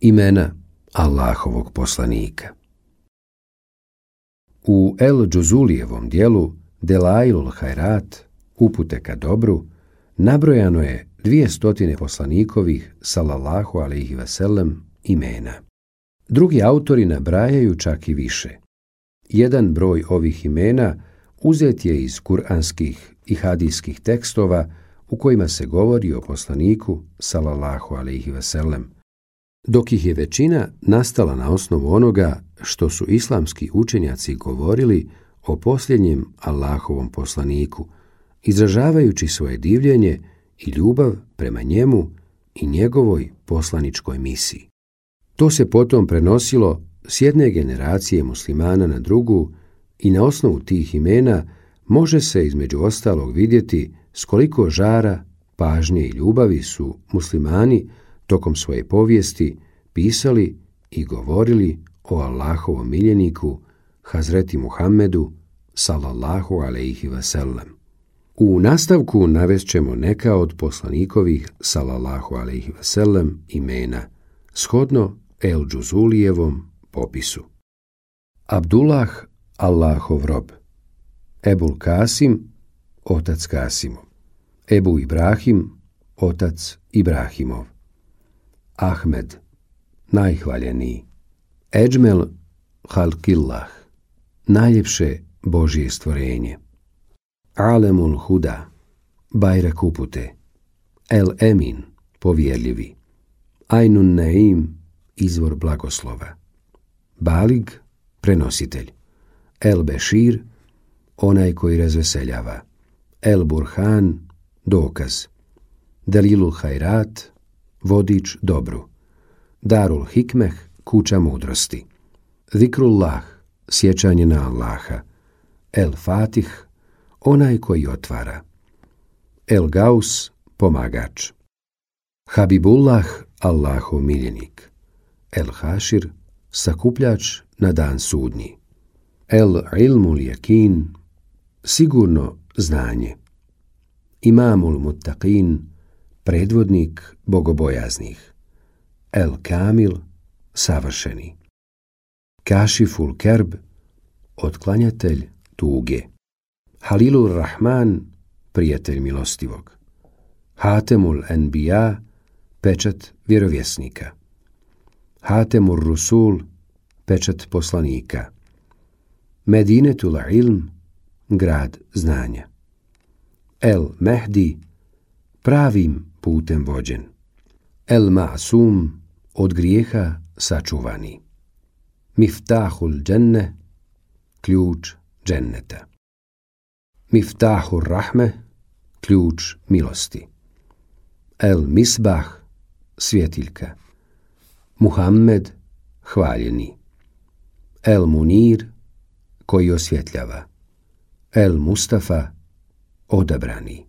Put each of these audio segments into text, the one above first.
Imena Allahovog poslanika U El Džuzulijevom dijelu Delailul Hajrat, upute ka dobru, nabrojano je dvije stotine poslanikovih, salallahu alaihi vasallam, imena. Drugi autori nabrajaju čak i više. Jedan broj ovih imena uzet je iz kuranskih i hadijskih tekstova u kojima se govori o poslaniku, salallahu alaihi vasallam, dok ih je većina nastala na osnovu onoga što su islamski učenjaci govorili o posljednjem Allahovom poslaniku, izražavajući svoje divljenje i ljubav prema njemu i njegovoj poslaničkoj misiji. To se potom prenosilo s jedne generacije muslimana na drugu i na osnovu tih imena može se između ostalog vidjeti s koliko žara, pažnje i ljubavi su muslimani tokom svoje povijesti pisali i govorili o Allahovom miljeniku, Hazreti Muhammedu, sallallahu alaihi wasallam. U nastavku navešćemo neka od poslanikovih, sallallahu alaihi wasallam, imena, shodno El Džuzulijevom popisu. Abdullah, Allahov rob. Ebul Kasim, otac Kasimov. Ebu Ibrahim, otac Ibrahimov. Ahmed, najhvaljeniji. Eđmel Halkillah, najljepše Božje stvorenje. Alemul Huda, Bajrak upute. El Emin, povjerljivi. Ainun Naim, izvor blagoslova. Balig, prenositelj. El Bešir, onaj koji razveseljava. El Burhan, dokaz. Delilul Hajrat, vodič dobru. Darul Hikmeh, kuća mudrosti. Zikrullah, sjećanje na Allaha. El Fatih, onaj koji otvara. El Gaus, pomagač. Habibullah, Allahov miljenik. El Hašir, sakupljač na dan sudnji. El Ilmul Jakin, sigurno znanje. Imamul Muttaqin, predvodnik bogobojaznih. El Kamil, savršeni. Kašiful Kerb, otklanjatelj tuge. Halilur Rahman, prijatelj milostivog. Hatemul Enbija, pečat vjerovjesnika. Hatemur Rusul, pečat poslanika. Medinetul Ilm, grad znanja. El Mehdi, pravim putem vođen. El Ma'sum, od grijeha sačuvani. Miftahul dženne, ključ dženneta. Miftahur rahme, ključ milosti. El Misbah, svjetiljka. Muhammed, hvaljeni. El Munir, koji osvjetljava. El Mustafa, odabrani.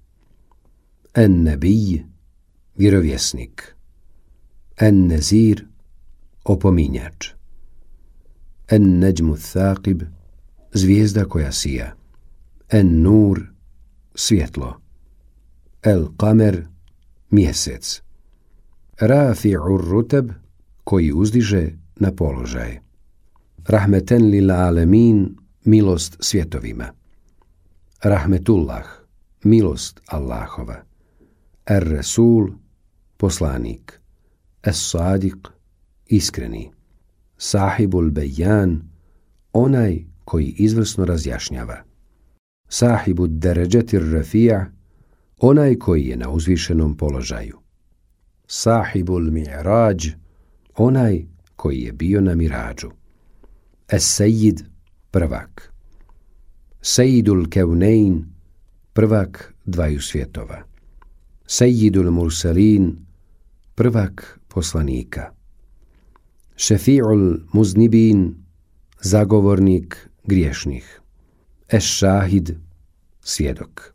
En Nebij, vjerovjesnik. En Nezir, opominjač. En Neđmu Thaqib, zvijezda koja sija. En Nur, svjetlo. El Kamer, mjesec. Rafi'ur Ruteb, koji uzdiže na položaj. Rahmeten lil alemin, milost svjetovima. Rahmetullah, milost Allahova. Er Resul, poslanik. Es Sadiq, iskreni. Sahibul Bejan, onaj koji izvrsno razjašnjava. Sahibu deređetir rafija, onaj koji je na uzvišenom položaju. Sahibul mi'rađ, onaj koji je bio na mirađu. Es sejid, prvak. Sejidul kevnein, prvak dvaju svjetova. Sejidul mursalin, prvak poslanika. Šefi'ul muznibin, zagovornik griješnih. Es šahid, svjedok.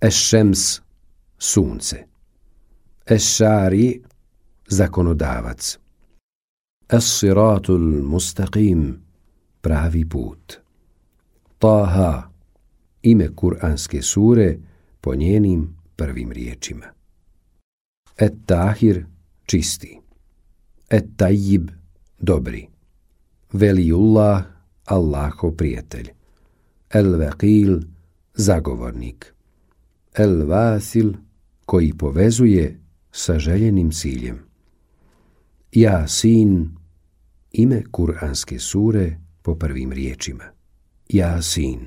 Es šems, sunce. Es šari, zakonodavac. Es siratul mustaqim, pravi put. Taha, ime kuranske sure po njenim prvim riječima. Et tahir, čisti. Et tajib, dobri. Velijullah, Allahov prijatelj. El vekil, zagovornik. El vasil, koji povezuje sa željenim ciljem. Ja sin, ime kuranske sure po prvim riječima. Ja sin.